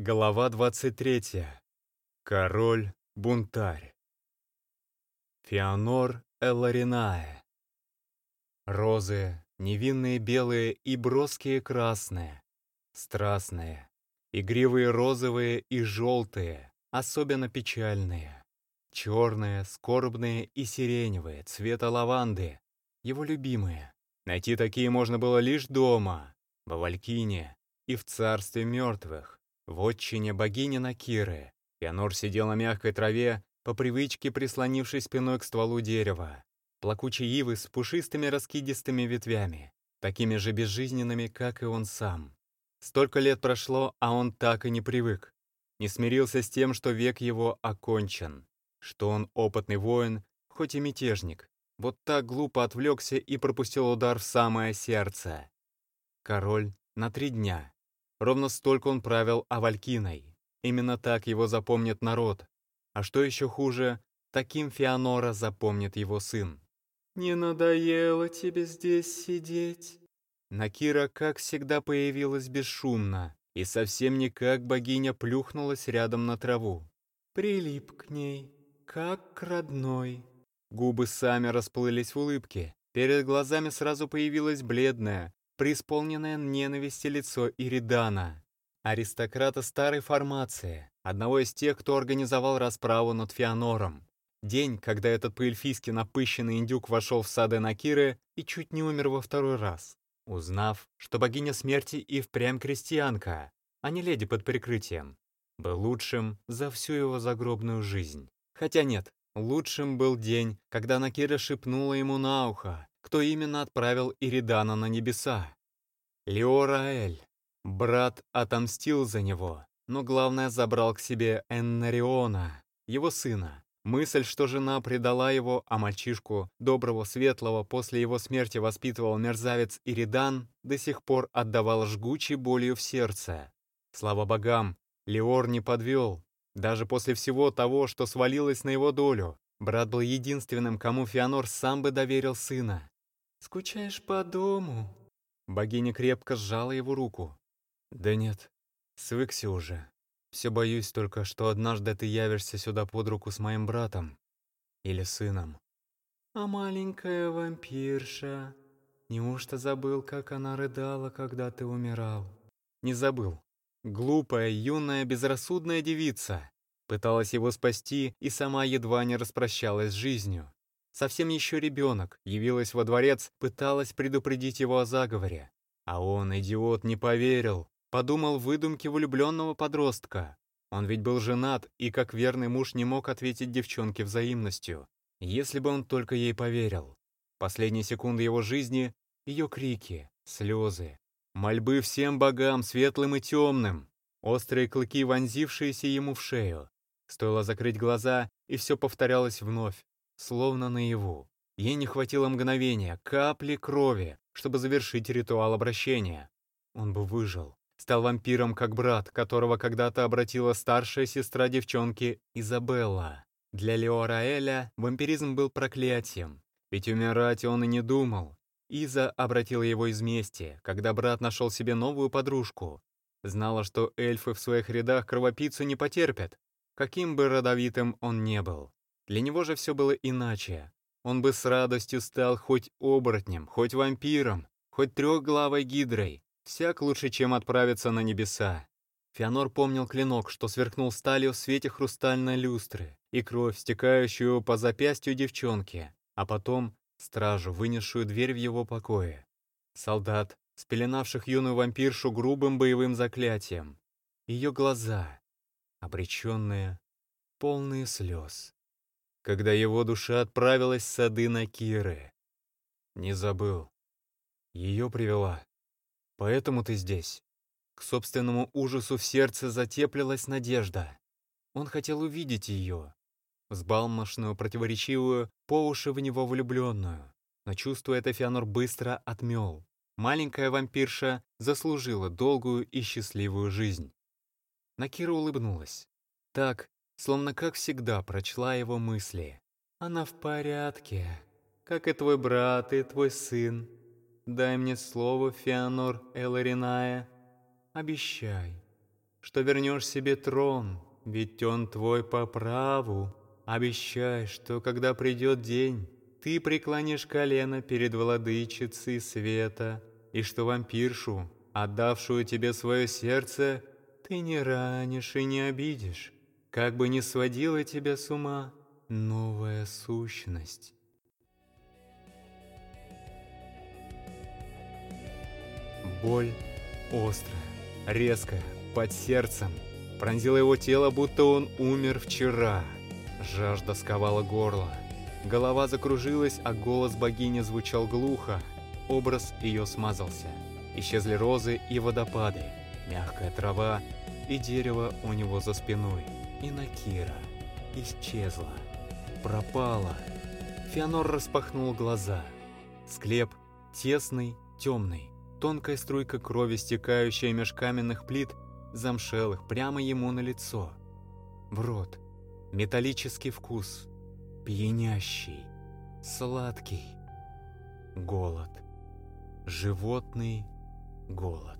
Глава 23. Король-бунтарь. Феонор Элларинае. Розы, невинные белые и броские красные, страстные, игривые розовые и желтые, особенно печальные, черные, скорбные и сиреневые, цвета лаванды, его любимые. Найти такие можно было лишь дома, в Авалькине и в царстве мертвых. В отчине богини Накиры Феонор сидел на мягкой траве, по привычке прислонившись спиной к стволу дерева. Плакучие ивы с пушистыми раскидистыми ветвями, такими же безжизненными, как и он сам. Столько лет прошло, а он так и не привык. Не смирился с тем, что век его окончен, что он опытный воин, хоть и мятежник. Вот так глупо отвлекся и пропустил удар в самое сердце. Король на три дня. Ровно столько он правил Авалькиной. Именно так его запомнит народ. А что еще хуже, таким Феонора запомнит его сын. «Не надоело тебе здесь сидеть?» Накира, как всегда, появилась бесшумно, и совсем не как богиня плюхнулась рядом на траву. «Прилип к ней, как к родной». Губы сами расплылись в улыбке. Перед глазами сразу появилась бледная, преисполненное ненависти лицо Иридана, аристократа старой формации, одного из тех, кто организовал расправу над Феонором. День, когда этот по-эльфийски напыщенный индюк вошел в сады Накиры и чуть не умер во второй раз, узнав, что богиня смерти и впрямь крестьянка, а не леди под прикрытием, был лучшим за всю его загробную жизнь. Хотя нет, лучшим был день, когда Накира шепнула ему на ухо, кто именно отправил Иридана на небеса. Леораэль. Брат отомстил за него, но главное забрал к себе Эннариона, его сына. Мысль, что жена предала его, а мальчишку, доброго, светлого, после его смерти воспитывал мерзавец Иридан, до сих пор отдавала жгучей болью в сердце. Слава богам, Леор не подвел. Даже после всего того, что свалилось на его долю, брат был единственным, кому Феонор сам бы доверил сына. «Скучаешь по дому?» Богиня крепко сжала его руку. «Да нет, свыкся уже. Все боюсь только, что однажды ты явишься сюда под руку с моим братом. Или сыном». «А маленькая вампирша? Неужто забыл, как она рыдала, когда ты умирал?» «Не забыл. Глупая, юная, безрассудная девица. Пыталась его спасти и сама едва не распрощалась с жизнью. Совсем еще ребенок, явилась во дворец, пыталась предупредить его о заговоре. А он, идиот, не поверил. Подумал выдумки влюбленного подростка. Он ведь был женат и, как верный муж, не мог ответить девчонке взаимностью. Если бы он только ей поверил. Последние секунды его жизни — ее крики, слезы, мольбы всем богам, светлым и темным, острые клыки, вонзившиеся ему в шею. Стоило закрыть глаза, и все повторялось вновь словно наяву. Ей не хватило мгновения, капли крови, чтобы завершить ритуал обращения. Он бы выжил. Стал вампиром, как брат, которого когда-то обратила старшая сестра девчонки Изабелла. Для Леораэля вампиризм был проклятием, ведь умирать он и не думал. Иза обратила его из мести, когда брат нашел себе новую подружку. Знала, что эльфы в своих рядах кровопийцу не потерпят, каким бы родовитым он не был. Для него же все было иначе. Он бы с радостью стал хоть оборотнем, хоть вампиром, хоть трехглавой гидрой. Всяк лучше, чем отправиться на небеса. Феонор помнил клинок, что сверкнул сталью в свете хрустальной люстры, и кровь, стекающую по запястью девчонки, а потом стражу, вынесшую дверь в его покое. Солдат, спеленавших юную вампиршу грубым боевым заклятием. Ее глаза, обреченные, полные слез когда его душа отправилась в сады Накиры. Не забыл. Ее привела. Поэтому ты здесь. К собственному ужасу в сердце затеплилась надежда. Он хотел увидеть ее, взбалмошную, противоречивую, по уши в него влюбленную. Но чувство это Феонор быстро отмел. Маленькая вампирша заслужила долгую и счастливую жизнь. Накира улыбнулась. Так, словно как всегда прочла его мысли. «Она в порядке, как и твой брат и твой сын. Дай мне слово, Феонор Элариная. Обещай, что вернешь себе трон, ведь он твой по праву. Обещай, что когда придет день, ты преклонишь колено перед владычицей света, и что вампиршу, отдавшую тебе свое сердце, ты не ранишь и не обидишь, как бы ни сводила тебя с ума новая сущность. Боль острая, резкая, под сердцем, пронзила его тело, будто он умер вчера. Жажда сковала горло. Голова закружилась, а голос богини звучал глухо. Образ ее смазался. Исчезли розы и водопады, мягкая трава и дерево у него за спиной. И Накира исчезла, пропала. Феонор распахнул глаза. Склеп тесный, темный. Тонкая струйка крови, стекающая меж каменных плит, замшелых прямо ему на лицо. В рот. Металлический вкус. Пьянящий. Сладкий. Голод. Животный голод.